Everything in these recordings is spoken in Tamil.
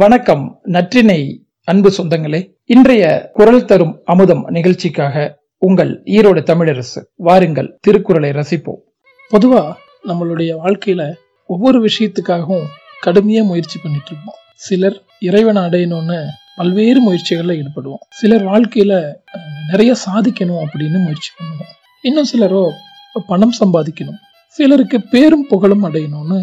வணக்கம் நற்றினை அன்பு சொந்தங்களே. இன்றைய குரல் தரும் அமுதம் நிகழ்ச்சிக்காக உங்கள் ஈரோடு தமிழரசு வாருங்கள் திருக்குறளை ரசிப்போம். பொதுவா நம்மளுடைய வாழ்க்கையில ஒவ்வொரு விஷயத்துக்காகவும் கடுமையா முயற்சி பண்ணிட்டு இருப்போம். சிலர் இறைவனை அடையணும்னு பல்வேறு முயற்சிகள்ல ஈடுபடுவோம். சிலர் வாழ்க்கையில நிறைய சாதிக்கணும் அப்படின்னு முயற்சி பண்ணுவோம். இன்னும் சிலரோ பணம் சம்பாதிக்கணும். சிலருக்கு பேரும் புகழும் அடையணும்னு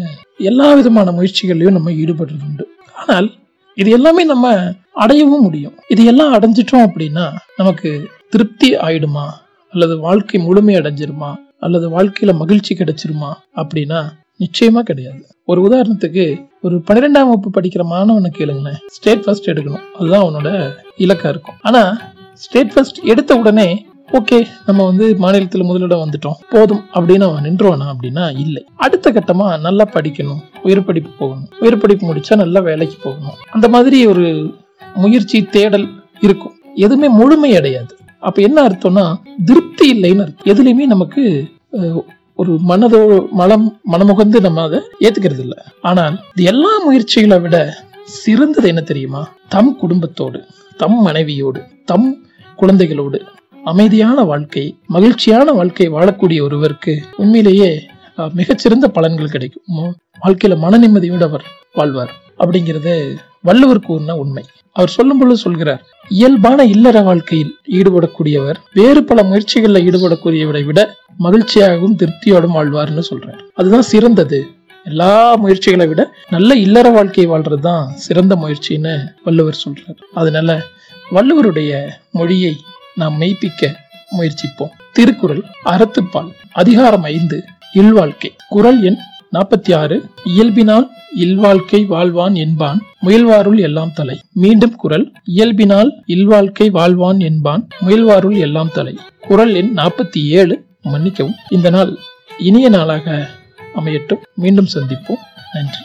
எல்லா விதமான முயற்சிகளையும் நம்ம ஈடுபடுறது உண்டு. ஆனால் இது எல்லாமே நம்ம அடையவும் முடியும். இது எல்லாம் அடைஞ்சிட்டோம் அப்படின்னா நமக்கு திருப்தி ஆயிடுமா? அல்லது வாழ்க்கை முழுமை அடைஞ்சிருமா? அல்லது வாழ்க்கையில மகிழ்ச்சி கிடைச்சிருமா? அப்படின்னா நிச்சயமா கிடையாது. ஒரு உதாரணத்துக்கு ஒரு பன்னிரெண்டாம் வகுப்பு படிக்கிற மாணவனை கேளுங்களேன். ஸ்டேட் ஃபர்ஸ்ட் எடுக்கணும். அதுதான் அவனோட இலக்கா இருக்கும். ஆனா ஸ்டேட் ஃபர்ஸ்ட் எடுத்த உடனே ஓகே நம்ம வந்து மாநிலத்தில் முதலிடம் வந்துட்டோம். போதும் அப்படின்னு அவன் நின்றுவானா அப்படின்னா இல்லை. அடுத்த கட்டமா நல்லா படிக்கணும் உயர் படிப்பு போகணும். உயர் படிப்பு முடிச்சா நல்லா வேலைக்கு போகணும். அந்த மாதிரி ஒரு முயற்சி தேடல் இருக்கும். எதுவுமே முழுமை அடையாது. அப்ப என்ன அர்த்தம்னா திருப்தி இல்லைன்னு அர்த்தம். எதுலையுமே நமக்கு ஒரு மனதோ மனம் மனமுகந்து நம்ம அதை ஏத்துக்கிறது இல்லை. ஆனால் எல்லா முயற்சிகளை விட சிறந்தது என்ன தெரியுமா? தம் குடும்பத்தோடு தம் மனைவியோடு தம் குழந்தைகளோடு. அமைதியான வாழ்க்கை மகிழ்ச்சியான வாழ்க்கை வாழக்கூடிய ஒருவருக்கு உண்மையிலேயே மிகச்சிறந்த பலன்கள் கிடைக்கும். வாழ்க்கையில மன நிம்மதியோடவர் வாழ்வார். அப்படிங்கிறது வள்ளுவர் கூறின உண்மை. அவர் சொல்லும் பொழுது சொல்கிறார் இயல்பான இல்லற வாழ்க்கையில் ஈடுபடக்கூடியவர் வேறு பல முயற்சிகளில் ஈடுபடக்கூடியவரை விட மகிழ்ச்சியாகவும் திருப்தியோடும் வாழ்வார்னு சொல்றார். அதுதான் சிறந்தது. எல்லா முயற்சிகளை விட நல்ல இல்லற வாழ்க்கையை வாழ்றதுதான் சிறந்த முயற்சின்னு வள்ளுவர் சொல்றார். அதனால வள்ளுவருடைய மொழியை நாம் மெய்ப்பிக்க முயற்சிப்போம். திருக்குறள் அறத்துப்பால் அதிகாரம் ஐந்து இல்வாழ்க்கை. குறள் எண் நாற்பத்தி ஆறு இயல்பினால் இல்வாழ்க்கை வாழ்வான் என்பான் முயல்வாருள் எல்லாம் தலை. மீண்டும் குறள் இயல்பினால் இல்வாழ்க்கை வாழ்வான் என்பான் முயல்வாருள் எல்லாம் தலை. குறள் எண் நாற்பத்தி ஏழு மன்னிக்கவும் இந்த நாள் இனிய நாளாக அமையட்டும். மீண்டும் சந்திப்போம். நன்றி.